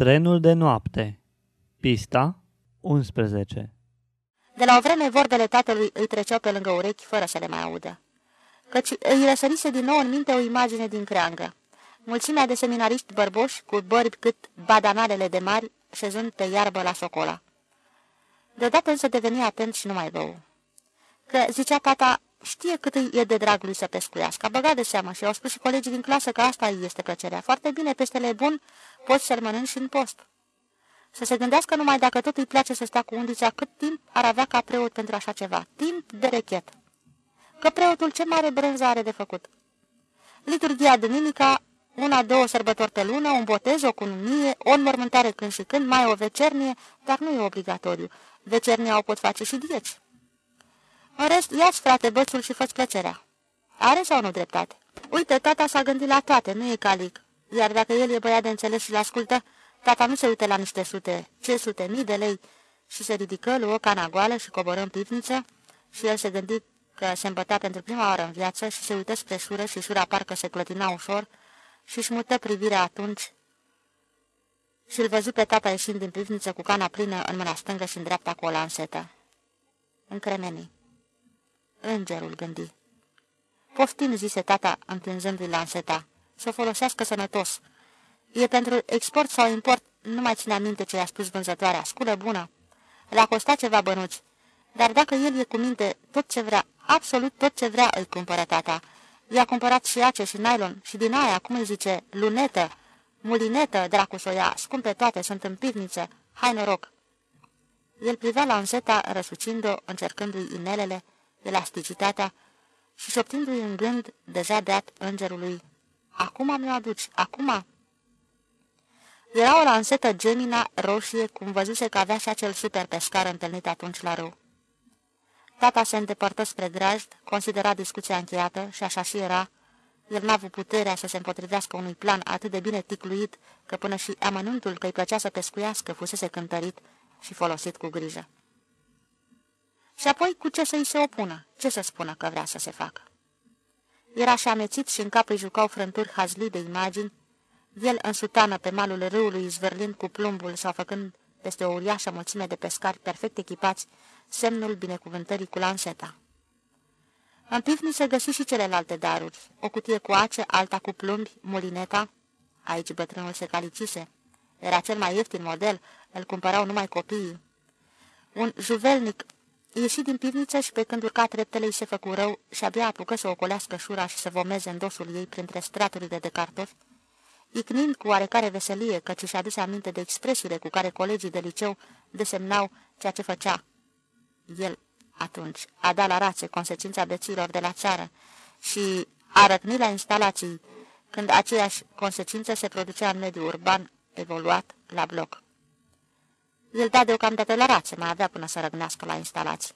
Trenul de noapte Pista 11 De la o vreme vorbele tatălui îi treceau pe lângă urechi fără să le mai audă. Căci îi răsărise din nou în minte o imagine din creangă. Mulțimea de seminariști bărboși cu bărbi cât badanalele de mari, șezând pe iarbă la socola. Deodată însă deveni atent și nu mai bău. Că, zicea tata, știe cât îi e de drag lui să pescuiască. A băgat de seamă și au spus și colegii din clasă că asta îi este plăcerea. Foarte bine, peștele bun, poți să-l mănânci și în post. Să se gândească numai dacă tot îi place să stea cu undița, cât timp ar avea ca preot pentru așa ceva. Timp de rechet. Că preotul ce mare brânză are de făcut. Liturgia duminica, una, două sărbători pe lună, un botez, o cununie, o înmormântare când și când, mai o vecernie, dar nu e obligatoriu. Vecernia o pot face și dieci. În rest, ia-ți, frate, bățul și fă plăcerea. Are sau nu dreptate? Uite, tata s-a gândit la toate, nu e calic. Iar dacă el e băiat de înțeles și l-ascultă, tata nu se uite la niște sute, ce sute, mii de lei. Și se ridică, luă cana goală și coboră în pivniță și el se gândi că se îmbătea pentru prima oară în viață și se uită spre șură și șura parcă se clătina ușor și își mută privirea atunci și-l văzu pe tata ieșind din pivniță cu cana plină în mâna stângă și în dreapta cu o lansetă. Încremenii. Îngerul gândi. Poftim, zise tata, întinzându-i lanseta. Să o folosească sănătos. E pentru export sau import, nu mai ține aminte ce i-a spus vânzătoarea. Sculă bună. Le-a costat ceva bănuți. Dar dacă el e cu minte tot ce vrea, absolut tot ce vrea, îi cumpără tata. I-a cumpărat și ace și nylon și din aia, cum îi zice, lunetă, mulinetă, dracu să o ia, scumpe toate, sunt în pivniță, hai noroc. El privea la înseta, răsucind-o, încercându-i inelele, elasticitatea și șoptindu-i în gând, deja beat îngerului. Acum mi-o aduci, acum? Era o lansetă gemina roșie, cum văzuse că avea și acel super pescar întâlnit atunci la râu. Tata se îndepărtă spre grajd, considera discuția încheiată și așa și era. El n-a avut puterea să se împotrivească unui plan atât de bine ticluit, că până și amănuntul că îi plăcea să pescuiască fusese cântărit și folosit cu grijă. Și apoi cu ce să-i se opună? Ce să spună că vrea să se facă? Era și amețit și în cap îi jucau frânturi hazlii de imagini, el în sutană pe malul râului, zvârlind cu plumbul sau făcând peste o uriașă mulțime de pescari perfect echipați, semnul binecuvântării cu lanseta. În pivni se găsi și celelalte daruri, o cutie cu ace, alta cu plumbi, mulineta. Aici bătrânul se calicise. Era cel mai ieftin model, îl cumpărau numai copiii. Un juvelnic Ieși din pivniță și pe când urca treptele îi se făcu rău și abia apucă să ocolească șura și să vomeze în dosul ei printre straturile de cartofi, icnind cu oarecare veselie căci și aduse aminte de expresiile cu care colegii de liceu desemnau ceea ce făcea. El, atunci, a dat la rațe consecința beților de la țară și a răcni la instalații, când aceeași consecință se producea în mediul urban evoluat la bloc. El da deocamdată la rațe, mai avea până să răgnească la instalații.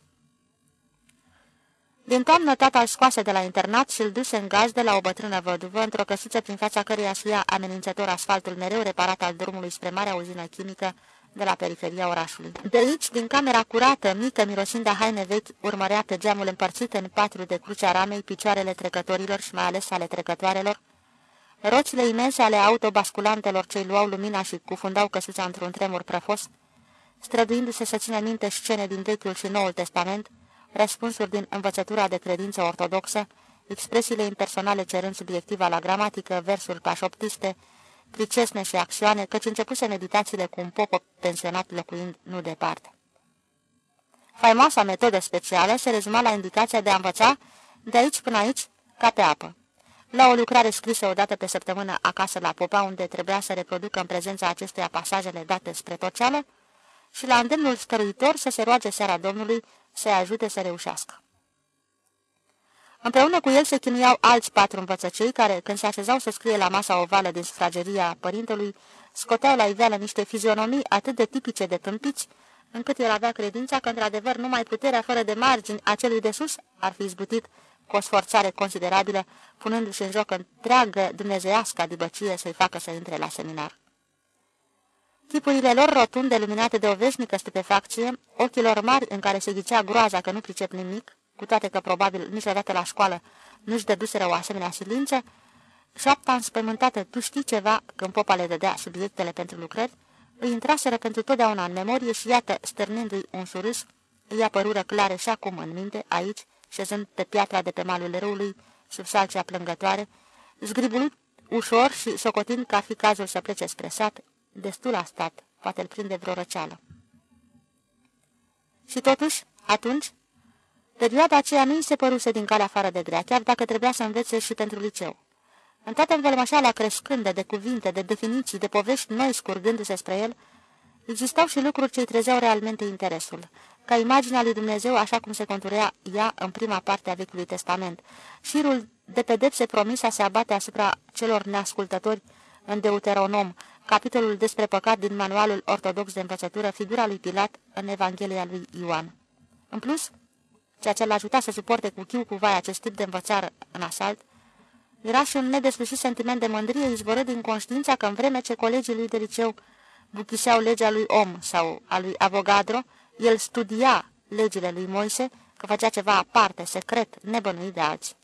Din toamnă tata îl scoase de la internat și îl duse în gaz de la o bătrână văduvă, într-o căsuță prin fața căreia suia amenințător asfaltul mereu reparat al drumului spre marea uzină chimică de la periferia orașului. De aici, din camera curată, mică, mirosind de haine vechi, urmărea pe geamul împărțit în patru de crucea ramei picioarele trecătorilor și mai ales ale trecătoarelor, roțile imense ale autobasculantelor ce luau lumina și cufundau căsuța într-un tremur prăfos, străduindu-se să țină minte scene din Vechiul și Noul Testament, răspunsuri din învățătura de credință ortodoxă, expresiile impersonale cerând subiectiva la gramatică, versuri pașoptiste, pricesne și acțioane, căci începuse meditațiile cu un popo pensionat locuind nu departe. Faimoasa metodă specială se rezuma la indicația de a învăța de aici până aici ca pe apă. La o lucrare scrisă odată pe săptămână acasă la Popa, unde trebuia să reproducă în prezența acestuia pasajele date spre toceală, și la îndemnul stăruitor să se roage seara Domnului să-i ajute să reușească. Împreună cu el se chinuiau alți patru învățăcei care, când se așezau să scrie la masa ovală din sufrageria părintelui, scoteau la iveală niște fizionomii atât de tipice de tâmpiți, încât el avea credința că, într-adevăr, numai puterea fără de margini a celui de sus ar fi izbutit cu o sforțare considerabilă, punându-și în joc întreagă dumnezeiască adibăcie să-i facă să intre la seminar. Chipurile lor rotunde, luminate de o veșnică stupefacție, ochilor mari în care se ghicea groaza că nu pricep nimic, cu toate că probabil niciodată la școală nu-și dăduseră o asemenea silință, șapta înspământată, tu știi ceva, când popa le dădea subiectele pentru lucrări, îi intraseră pentru totdeauna în memorie și iată, stârnindu-i un surâs, îi apărură clare și acum în minte, aici, șezând pe piatra de pe malul râului, sub salcea plângătoare, zgribulut ușor și socotind că ar fi cazul să plece spre sat, destul a stat, poate îl prinde vreo răceală. Și totuși, atunci, perioada aceea nu îi se păruse din calea afară de grea, chiar dacă trebuia să învețe și pentru liceu. În toată învălmășala crescândă de cuvinte, de definiții, de povești noi scurgându-se spre el, existau și lucruri ce îi trezeau realmente interesul, ca imaginea lui Dumnezeu așa cum se conturea ea în prima parte a Vechiului Testament. Șirul de pedepse promisa se abate asupra celor neascultători în Deuteronom, capitolul despre păcat din manualul ortodox de învățătură, figura lui Pilat în Evanghelia lui Ioan. În plus, ceea ce l-a ajutat să suporte cu chiu cu vai acest tip de învățare în asalt, era și un nedeslușit sentiment de mândrie izvorât din conștiința că în vreme ce colegii lui de liceu buchiseau legea lui om sau a lui Avogadro, el studia legile lui Moise, că făcea ceva aparte, secret, nebănuit de alții.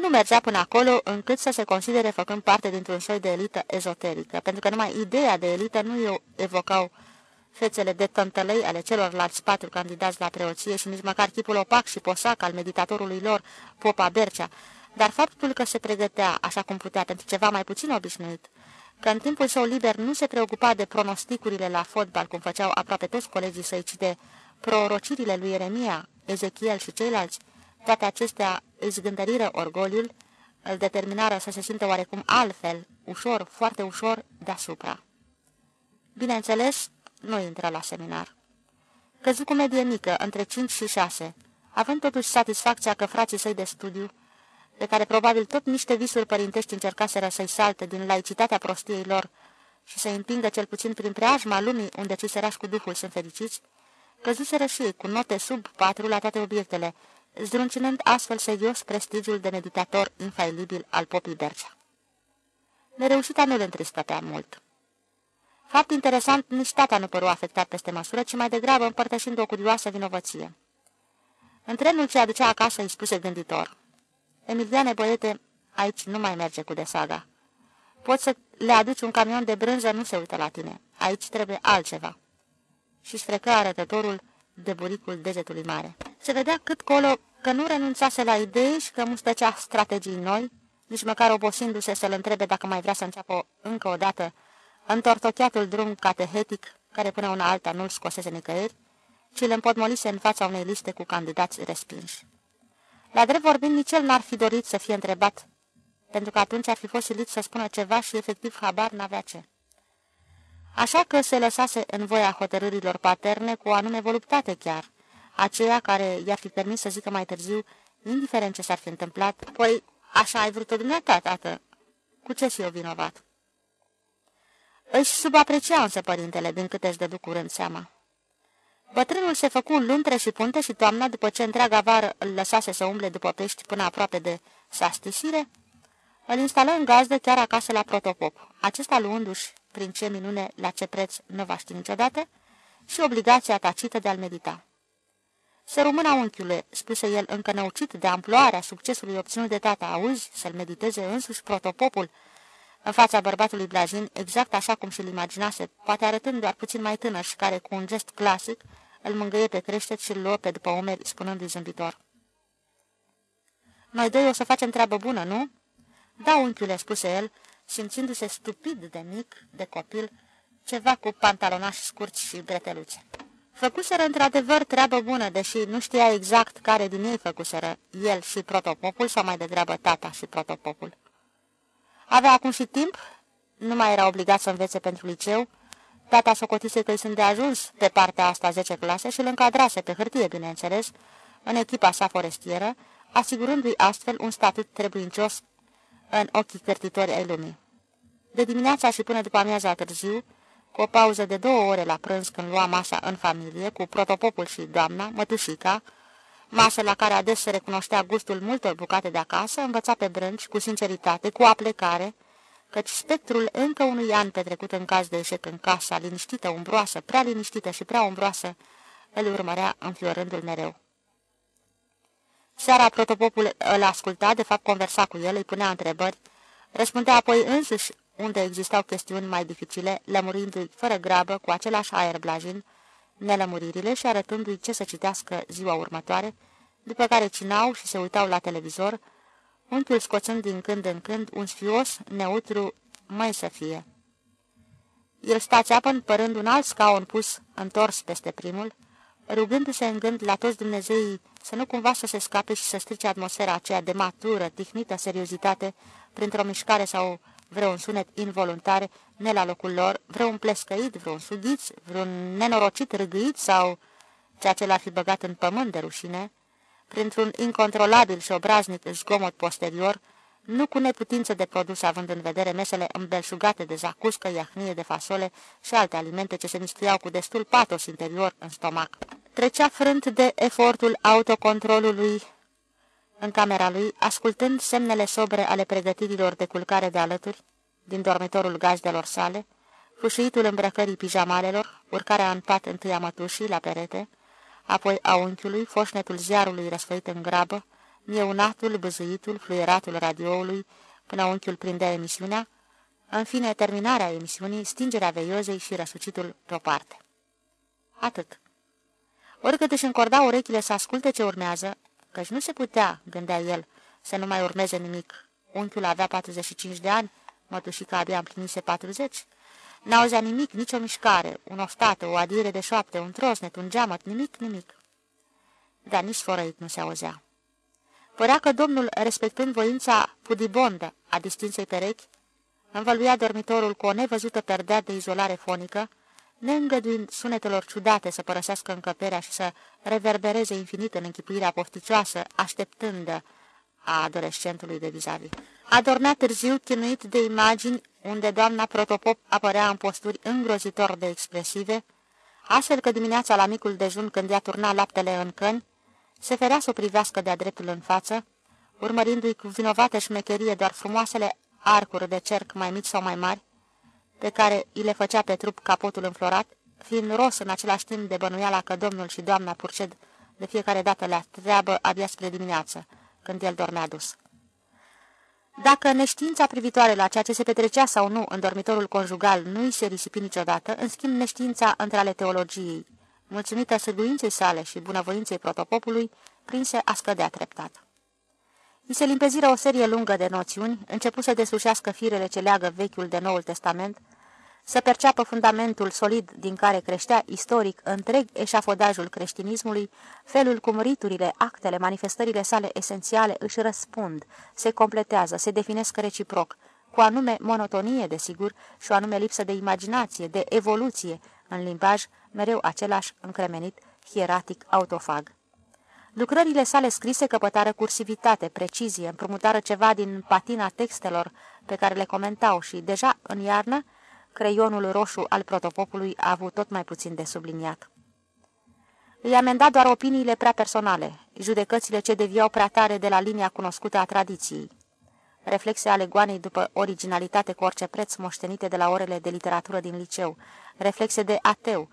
Nu mergea până acolo încât să se considere făcând parte dintr-un soi de elită ezoterică, pentru că numai ideea de elită nu evocau fețele de tântălei ale celorlalți patru candidați la preoție și nici măcar chipul opac și posac al meditatorului lor, Popa Bercea, dar faptul că se pregătea așa cum putea pentru ceva mai puțin obișnuit, că în timpul său liber nu se preocupa de pronosticurile la fotbal, cum făceau aproape toți colegii săi, ci de prorocirile lui Ieremia, Ezechiel și ceilalți, toate acestea își zgândăriră orgoliul, îl determinară să se simtă oarecum altfel, ușor, foarte ușor, deasupra. Bineînțeles, nu intră la seminar. Căzu cu medie mică, între 5 și 6, având totuși satisfacția că frații săi de studiu, pe care probabil tot niște visuri părintești încercaseră să-i salte din laicitatea prostiei lor și să-i împingă cel puțin prin preajma lumii unde cei sărași cu Duhul sunt fericiți, căzuseră și ei cu note sub patru la toate obiectele, zdruncinând astfel serios prestigiul de meditator infailibil al popii Bercea. Nereușita nu le întristă prea mult. Fapt interesant, nici tata nu păru afectat peste măsură, ci mai degrabă împărtășind o curioasă vinovăție. În trenul ce aducea acasă îi spuse gânditor. Emiliane, băiete, aici nu mai merge cu desaga. Poți să le aduci un camion de brânză, nu se uită la tine. Aici trebuie altceva. Și strecă arătătorul de buricul degetului mare. Se vedea cât colo că nu renunțase la idei și că mustăcea strategii noi, nici măcar obosindu-se să-l întrebe dacă mai vrea să înceapă încă o dată întortocheatul drum catehetic, care până una alta nu-l scosese nicăieri, ci îl împotmolise în fața unei liste cu candidați respinși. La drept vorbind, nici el n-ar fi dorit să fie întrebat, pentru că atunci ar fi fost silit să spună ceva și efectiv habar n-avea ce. Așa că se lăsase în voia hotărârilor paterne cu o anume voluptate chiar, aceea care i-ar fi permis să zică mai târziu, indiferent ce s-ar fi întâmplat, păi așa ai vrut-o dumneata, tată, cu ce și eu vinovat? Își subaprecia însă părintele, din câte își dădu curând seama. Bătrânul se făcu luntre și punte și toamna, după ce întreaga vară îl lăsase să umble după pești până aproape de sastisire, îl instală în gazdă chiar acasă la protopop, acesta luându-și, prin ce minune, la ce preț nu va ști niciodată, și obligația tacită de a-l medita. Să rămână unchiule, spuse el încă năucit de amploarea succesului obținut de tata, auzi, să-l mediteze însuși protopopul, în fața bărbatului blajin, exact așa cum și-l imaginase, poate arătând doar puțin mai tânăr și care, cu un gest clasic, îl mângâie pe creștet și îl luă pe după umeri, spunându-i zâmbitor. Noi doi o să facem treabă bună, nu?" Da, unchiule," spuse el, simțindu-se stupid de mic, de copil, ceva cu pantalonași scurți și breteluțe. Făcuseră într-adevăr treabă bună, deși nu știa exact care din ei făcuseră, el și protopopul sau mai degrabă tata și protopopul. Avea acum și timp, nu mai era obligat să învețe pentru liceu, tata socotise că îi sunt de ajuns pe partea asta 10 clase și îl încadrase pe hârtie, bineînțeles, în echipa sa forestieră, asigurându-i astfel un statut trebuincios în ochii cărtitori ai lumii. De dimineața și până după amiaza târziu, cu o pauză de două ore la prânz când lua masa în familie, cu protopopul și doamna, mătușica, masă la care ades se recunoștea gustul multor bucate de acasă, învăța pe brânci, cu sinceritate, cu aplecare, căci spectrul încă unui an petrecut în caz de eșec în casa, liniștită, umbroasă, prea liniștită și prea umbroasă, îl urmărea înfiorându-l mereu. Seara protopopul îl asculta, de fapt conversa cu el, îi punea întrebări, răspundea apoi însuși unde existau chestiuni mai dificile, lămurindu-i fără grabă, cu același aer blajin, nelămuririle și arătându-i ce să citească ziua următoare, după care cinau și se uitau la televizor, unchiul scoțând din când în când un sfios neutru mai să fie. El sta ceapăn, părând un alt scaun pus întors peste primul, rugându-se în gând la toți Dumnezeii să nu cumva să se scape și să strice atmosfera aceea de matură, tihnită seriozitate, printr-o mișcare sau vreun sunet involuntar, ne la locul lor, vreun plescăit, vreun sughiț, vreun nenorocit râgâit sau ceea ce l-ar fi băgat în pământ de rușine, printr-un incontrolabil și obraznic zgomot posterior, nu cu neputință de produs având în vedere mesele îmbelșugate de zacuscă, iahnie de fasole și alte alimente ce se mistuiau cu destul patos interior în stomac. Trecea frânt de efortul autocontrolului în camera lui, ascultând semnele sobre ale pregătirilor de culcare de alături, din dormitorul gazdelor sale, fâșiitul îmbrăcării pijamalelor, urcarea în pat întâi a mătușii la perete, apoi a unchiului, foșnetul ziarului răsfăit în grabă, mieunatul, băzâitul, fluieratul radioului, până unchiul prindea emisiunea, în fine, terminarea emisiunii, stingerea veiozei și răsucitul pe o parte. Atât. Oricât își încorda urechile să asculte ce urmează, căci nu se putea, gândea el, să nu mai urmeze nimic. Unchiul avea 45 de ani, mătușica abia împlinise 40. N-auzea nimic, nicio mișcare, un oftată, o adiere de șoapte, un trosnet, un geamăt, nimic, nimic. Dar nici forăit nu se auzea. Părea că domnul, respectând voința pudibondă a distinsei perechi, învăluia dormitorul cu o nevăzută perdea de izolare fonică, neîngăduind sunetelor ciudate să părăsească încăperea și să reverbereze infinit în închipuirea pofticioasă, așteptândă a adolescentului de vis-a-vis. Adormea târziu, chinuit de imagini unde doamna protopop apărea în posturi îngrozitor de expresive, astfel că dimineața la micul dejun, când ea turna laptele în căni, se ferea să o privească de-a dreptul în față, urmărindu-i cu vinovată șmecherie doar frumoasele arcuri de cerc mai mici sau mai mari, pe care îi le făcea pe trup capotul înflorat, fiind ros în același timp de bănuiala că domnul și doamna Purced de fiecare dată le treabă abia spre dimineață, când el dormea dus. Dacă neștiința privitoare la ceea ce se petrecea sau nu în dormitorul conjugal nu îi se risipi niciodată, în schimb neștiința între ale teologiei, mulțumită sârguinței sale și bunăvoinței protopopului, prinse a scădea treptat. I se limpeziră o serie lungă de noțiuni, începu să deslușească firele ce leagă Vechiul de Noul Testament, să perceapă fundamentul solid din care creștea istoric întreg eșafodajul creștinismului, felul cum riturile, actele, manifestările sale esențiale își răspund, se completează, se definesc reciproc, cu anume monotonie, desigur, și o anume lipsă de imaginație, de evoluție, în limbaj mereu același încremenit, hieratic, autofag. Lucrările sale scrise căpătară cursivitate, precizie, împrumutară ceva din patina textelor pe care le comentau și, deja în iarnă, creionul roșu al protopopului a avut tot mai puțin de subliniat. Îi amenda doar opiniile prea personale, judecățile ce deviau prea tare de la linia cunoscută a tradiției. Reflexe ale goanei după originalitate cu orice preț moștenite de la orele de literatură din liceu, reflexe de ateu,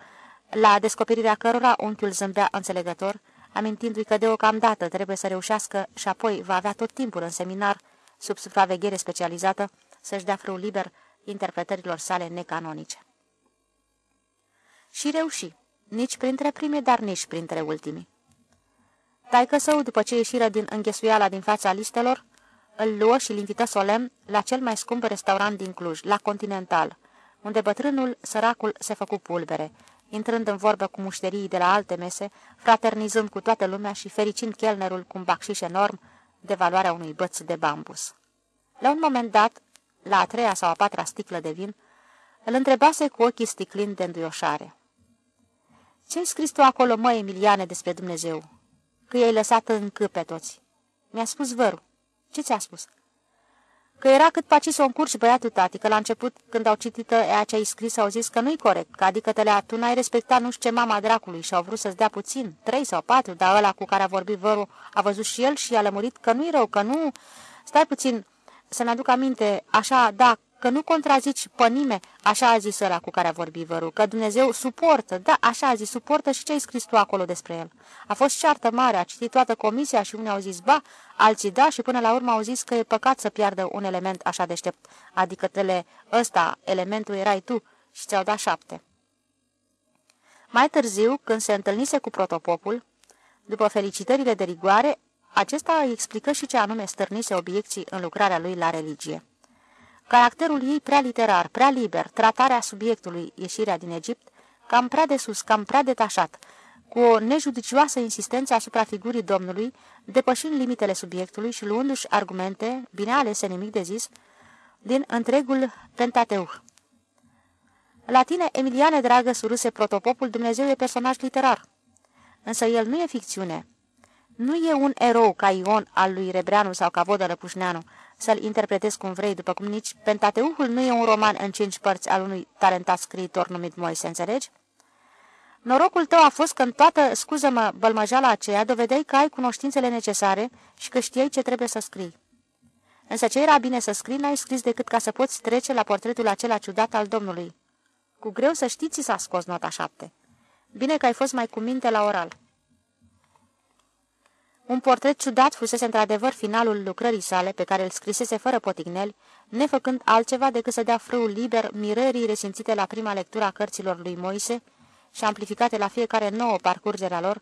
la descoperirea cărora unchiul zâmbea înțelegător, amintindu-i că deocamdată trebuie să reușească și apoi va avea tot timpul în seminar, sub supraveghere specializată, să-și dea frâu liber interpretărilor sale necanonice. Și reuși, nici printre prime, dar nici printre ultimii. Taică său, după ce ieșiră din înghesuiala din fața listelor, îl luă și îl invită solemn la cel mai scump restaurant din Cluj, la Continental, unde bătrânul, săracul, se făcu pulbere, intrând în vorbă cu mușterii de la alte mese, fraternizând cu toată lumea și fericind chelnerul cu un bacșiș enorm de valoarea unui băț de bambus. La un moment dat, la a treia sau a patra sticlă de vin, îl întrebase cu ochii sticlind de înduioșare. Ce-ai scris tu acolo, mă, Emiliane, despre Dumnezeu? Că i-ai lăsat în cât pe toți. Mi-a spus vărul. Ce ți-a spus? Că era cât paci o încurci băiatul tati, că la început, când au citit ea ce ai scris, au zis că nu-i corect, că adică te tu n-ai respectat nu știu ce mama dracului și au vrut să-ți dea puțin, trei sau patru, dar ăla cu care a vorbit vărul a văzut și el și a lămurit că nu-i rău, că nu... Stai puțin, să ne aduc aminte, așa, da, că nu contrazici pănime, așa a zis ăla cu care a vorbit vărul, că Dumnezeu suportă, da, așa a zis, suportă și ce ai scris tu acolo despre el. A fost ceartă mare, a citit toată comisia și unii au zis ba, alții da și până la urmă au zis că e păcat să piardă un element așa deștept, adică tele ăsta, elementul erai tu și ți-au dat șapte. Mai târziu, când se întâlnise cu protopopul, după felicitările de rigoare, acesta îi explică și ce anume stârnise obiecții în lucrarea lui la religie. Caracterul ei prea literar, prea liber, tratarea subiectului, ieșirea din Egipt, cam prea de sus, cam prea detașat, cu o nejudicioasă insistență asupra figurii Domnului, depășind limitele subiectului și luându-și argumente, bine alese nimic de zis, din întregul Pentateuch. La tine, Emiliane dragă, suruse protopopul, Dumnezeu e personaj literar. Însă el nu e ficțiune. Nu e un erou ca Ion al lui Rebreanu sau ca Vodă Răpușneanu, să-l interpretezi cum vrei, după cum nici Pentateuhul nu e un roman în cinci părți al unui talentat scriitor numit Moise, înțelegi? Norocul tău a fost că în toată, scuză-mă, bălmăjala aceea, dovedeai că ai cunoștințele necesare și că știai ce trebuie să scrii. Însă ce era bine să scrii, n-ai scris decât ca să poți trece la portretul acela ciudat al Domnului. Cu greu să știți s-a scos nota șapte. Bine că ai fost mai cu minte la oral. Un portret ciudat fusese într-adevăr finalul lucrării sale, pe care îl scrisese fără potigneli, nefăcând altceva decât să dea frâul liber mirării resimțite la prima lectură a cărților lui Moise și amplificate la fiecare nouă parcurgerea lor,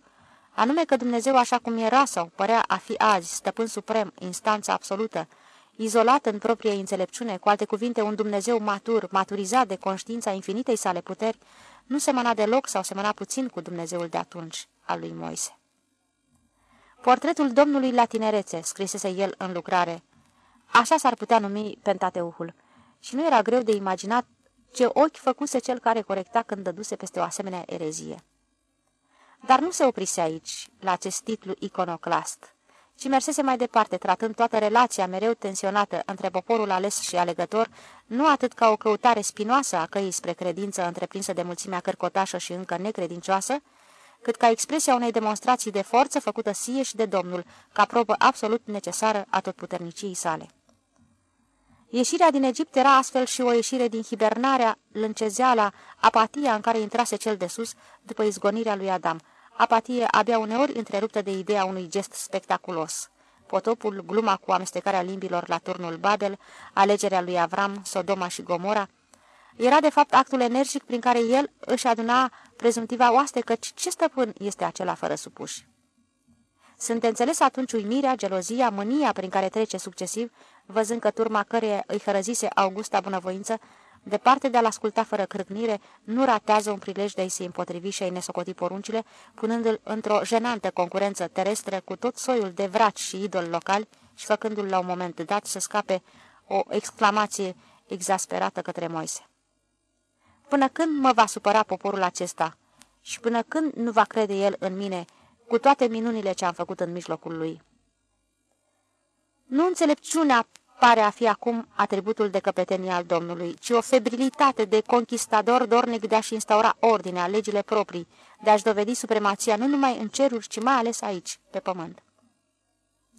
anume că Dumnezeu așa cum era sau părea a fi azi, stăpân suprem, instanța absolută, izolat în proprie înțelepciune, cu alte cuvinte un Dumnezeu matur, maturizat de conștiința infinitei sale puteri, nu semăna deloc sau semăna puțin cu Dumnezeul de atunci, al lui Moise. Portretul domnului la tinerețe, scrisese el în lucrare. Așa s-ar putea numi Pentateuhul. Și nu era greu de imaginat ce ochi făcuse cel care corecta când dăduse peste o asemenea erezie. Dar nu se oprise aici, la acest titlu iconoclast, ci mersese mai departe, tratând toată relația mereu tensionată între poporul ales și alegător, nu atât ca o căutare spinoasă a căii spre credință întreprinsă de mulțimea cărcotașă și încă necredincioasă, cât ca expresia unei demonstrații de forță făcută sie și de Domnul, ca probă absolut necesară a totputerniciei sale. Ieșirea din Egipt era astfel și o ieșire din hibernarea, lâncezeala, apatia în care intrase cel de sus după izgonirea lui Adam, apatie abia uneori întreruptă de ideea unui gest spectaculos. Potopul, gluma cu amestecarea limbilor la turnul Babel, alegerea lui Avram, Sodoma și Gomora, era de fapt actul energic prin care el își aduna prezumtiva oaste căci ce stăpân este acela fără supuși. Sunt înțeles atunci uimirea, gelozia, mânia prin care trece succesiv, văzând că turma căreia îi hărăzise Augusta bunăvoință, departe de a-l asculta fără crâcnire, nu ratează un prilej de a-i se împotrivi și a-i nesocoti poruncile, punându-l într-o jenantă concurență terestră cu tot soiul de vraci și idoli locali și făcându-l la un moment dat să scape o exclamație exasperată către Moise. Până când mă va supăra poporul acesta? Și până când nu va crede el în mine, cu toate minunile ce am făcut în mijlocul lui? Nu înțelepciunea pare a fi acum atributul de căpetenie al Domnului, ci o febrilitate de conquistador dornic de a-și instaura ordinea, legile proprii, de a-și dovedi supremația nu numai în ceruri, ci mai ales aici, pe pământ.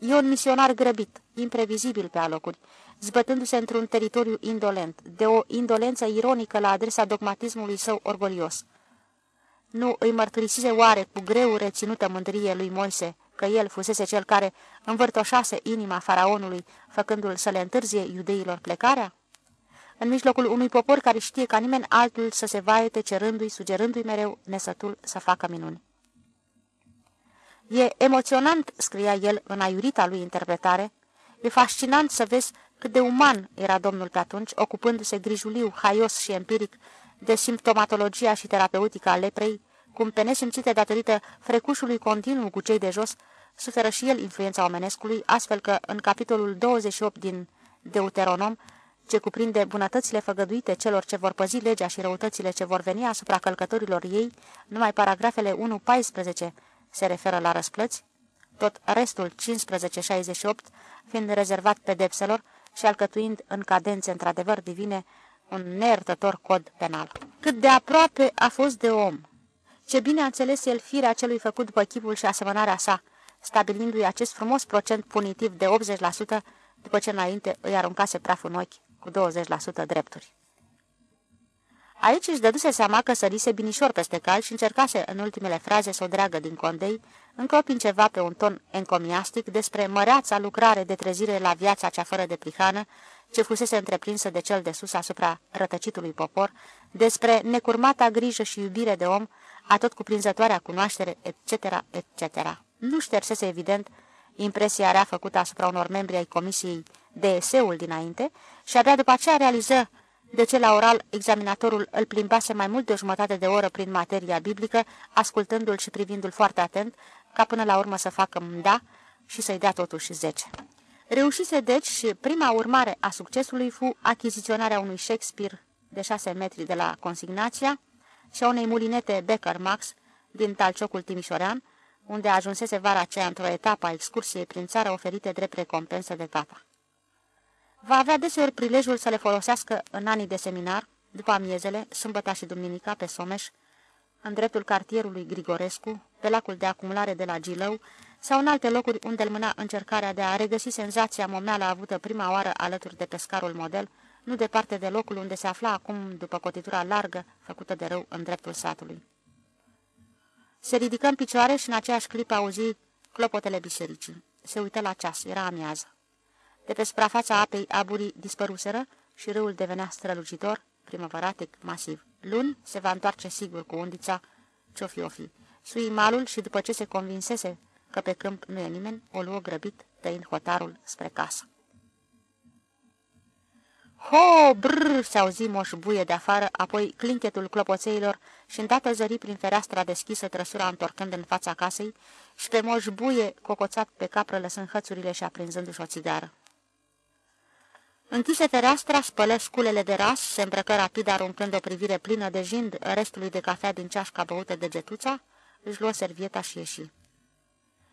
E un misionar grăbit, imprevizibil pe alocuri, zbătându-se într-un teritoriu indolent, de o indolență ironică la adresa dogmatismului său orgolios. Nu îi mărturisise oare cu greu reținută mândrie lui Moise că el fusese cel care învârtoșase inima faraonului, făcându-l să le întârzie iudeilor plecarea? În mijlocul unui popor care știe ca nimeni altul să se vaete cerându-i, sugerându-i mereu nesătul să facă minuni. E emoționant, scria el în aiurita lui interpretare, e fascinant să vezi cât de uman era domnul pe atunci, ocupându-se grijuliu, haios și empiric de simptomatologia și terapeutica a leprei, cum pe nesimțite datorită frecușului continuu cu cei de jos, suferă și el influența omenescului, astfel că în capitolul 28 din Deuteronom, ce cuprinde bunătățile făgăduite celor ce vor păzi legea și răutățile ce vor veni asupra călcătorilor ei, numai paragrafele 1-14 se referă la răsplăți, tot restul 15-68 fiind rezervat pedepselor, și alcătuind în cadențe într-adevăr divine un neiertător cod penal. Cât de aproape a fost de om! Ce bine a înțeles el firea celui făcut după chipul și asemănarea sa, stabilindu-i acest frumos procent punitiv de 80% după ce înainte îi aruncase praful în ochi cu 20% drepturi. Aici își dăduse seama că sărise binișor peste cal și încercase în ultimele fraze să o dragă din condei, încropind ceva pe un ton encomiastic despre măreața lucrare de trezire la viața cea fără de prihană, ce fusese întreprinsă de cel de sus asupra rătăcitului popor, despre necurmata grijă și iubire de om, atot cuprinzătoarea cunoaștere, etc., etc. Nu ștersese evident impresia rea făcută asupra unor membri ai comisiei de eseul dinainte și abia după aceea realiză de ce la oral examinatorul îl plimbase mai mult de o jumătate de oră prin materia biblică, ascultându-l și privindu-l foarte atent, ca până la urmă să facă da și să-i dea totuși zece. Reușise deci și prima urmare a succesului fu achiziționarea unui Shakespeare de șase metri de la consignația și a unei mulinete Becker Max din Talciocul Timișorean, unde ajunsese vara aceea într-o etapă a excursiei prin țară oferite drept recompensă de tata. Va avea deseori prilejul să le folosească în anii de seminar, după amiezele, sâmbăta și duminica, pe Someș, în dreptul cartierului Grigorescu, pe lacul de acumulare de la Gilău, sau în alte locuri unde îl mâna încercarea de a regăsi senzația momeală avută prima oară alături de pescarul model, nu departe de locul unde se afla acum după cotitura largă făcută de rău în dreptul satului. Se ridică în picioare și în aceeași clipă auzi clopotele bisericii. Se uită la ceas, era amiază. De pe suprafața apei aburii dispăruseră și râul devenea strălucitor, primăvăratic, masiv. Luni se va întoarce sigur cu undița ce-o fi, o fi. Sui malul și după ce se convinsese că pe câmp nu e nimeni, o luă grăbit, tăind hotarul spre casă. Ho, brrr, se auzi moșbuie de afară, apoi clinchetul clopoțeilor și îndată zări prin fereastra deschisă trăsura întorcând în fața casei și pe moșbuie cocoțat pe capră lăsând hățurile și aprinzându-și o țigară. Închise fereastra, spălă sculele de ras, se îmbrăcă rapid aruncând o privire plină de jind restului de cafea din ceașca băută de getuța, își luă servieta și ieși.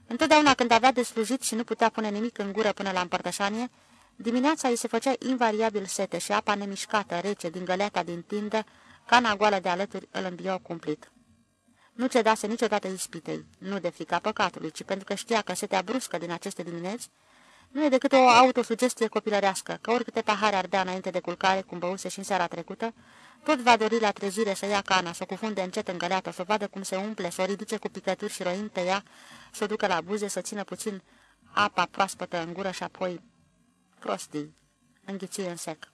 Întotdeauna când avea de slujit și nu putea pune nimic în gură până la împărtășanie, dimineața îi se făcea invariabil sete și apa nemișcată, rece, din găleata din tindă, cana goală de alături îl înbiau cumplit. Nu cedase niciodată ispitei, nu de frica păcatului, ci pentru că știa că setea bruscă din aceste dimineți nu e decât o autosugestie copilărească, că oricâte pahare ar bea înainte de culcare, cum băuse și în seara trecută, tot va dori la trezire să ia cana, să o cufunde încet în găleată, să vadă cum se umple, să o ridice cu picături și roind pe ea, să o ducă la buze, să țină puțin apa proaspătă în gură și apoi prostii, înghiții în sec.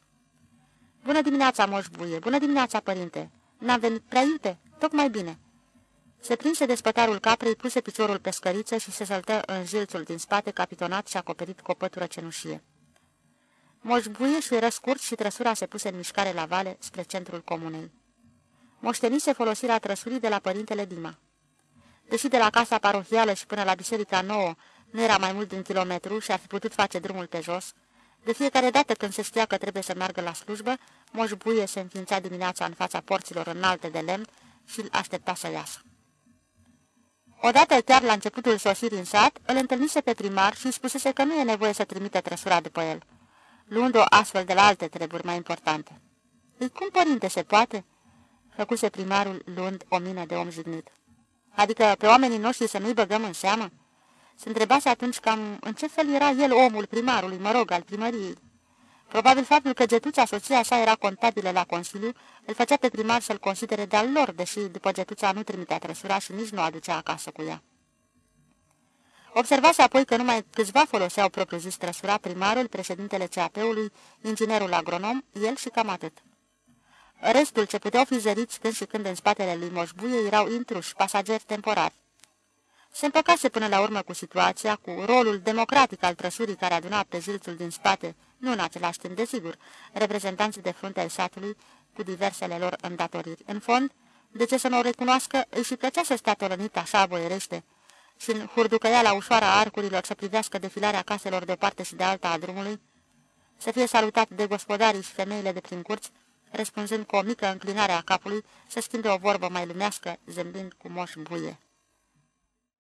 Bună dimineața, moș buie! Bună dimineața, părinte! N-am venit prea iute? Tocmai bine!" Se prinse de spătarul caprei, puse piciorul pe scăriță și se săltă în jilțul din spate, capitonat și acoperit cu o pătură cenușie. Moșbuie și răscurt și trăsura se puse în mișcare la vale spre centrul comunei. Moștenise folosirea trăsurii de la părintele Dima. Deși de la casa parohială și până la biserica nouă nu era mai mult de un kilometru și ar fi putut face drumul pe jos, de fiecare dată când se știa că trebuie să meargă la slujbă, Moșbuie se înființa dimineața în fața porților înalte de lemn și îl aștepta să iasă. Odată chiar la începutul sosirii în sat, îl întâlnise pe primar și îi spusese că nu e nevoie să trimite trăsura după el, luând-o astfel de la alte treburi mai importante. Îi cum, părinte, se poate?" făcuse primarul luând o mină de om jignit. Adică pe oamenii noștri să nu-i băgăm în seamă?" Se întrebase atunci cam în ce fel era el omul primarului, mă rog, al primăriei. Probabil faptul că Getuța, soția sa, era contabilă la Consiliu, îl făcea pe primar să-l considere de-al lor, deși după Getuța nu trimitea trăsura și nici nu aducea acasă cu ea. Observase apoi că numai câțiva foloseau propriu-zis trăsura, primarul, președintele CAP-ului, inginerul agronom, el și cam atât. Restul ce puteau fi zăriți când și când în spatele lui Moșbuie erau intruși, pasageri temporari. Se împăcase până la urmă cu situația, cu rolul democratic al trăsurii care aduna pe jilțul din spate, nu în același timp, desigur, reprezentanții de frunte ai satului, cu diversele lor îndatoriri. În fond, de ce să nu o recunoască, îi și plăcea să stea tolănit așa boierește și în hurducăiala ușoară a arcurilor să privească defilarea caselor de o parte și de alta a drumului, să fie salutat de gospodarii și femeile de prin curți, răspunzând cu o mică înclinare a capului, să schimbe o vorbă mai lumească, zâmbind cu moș buie.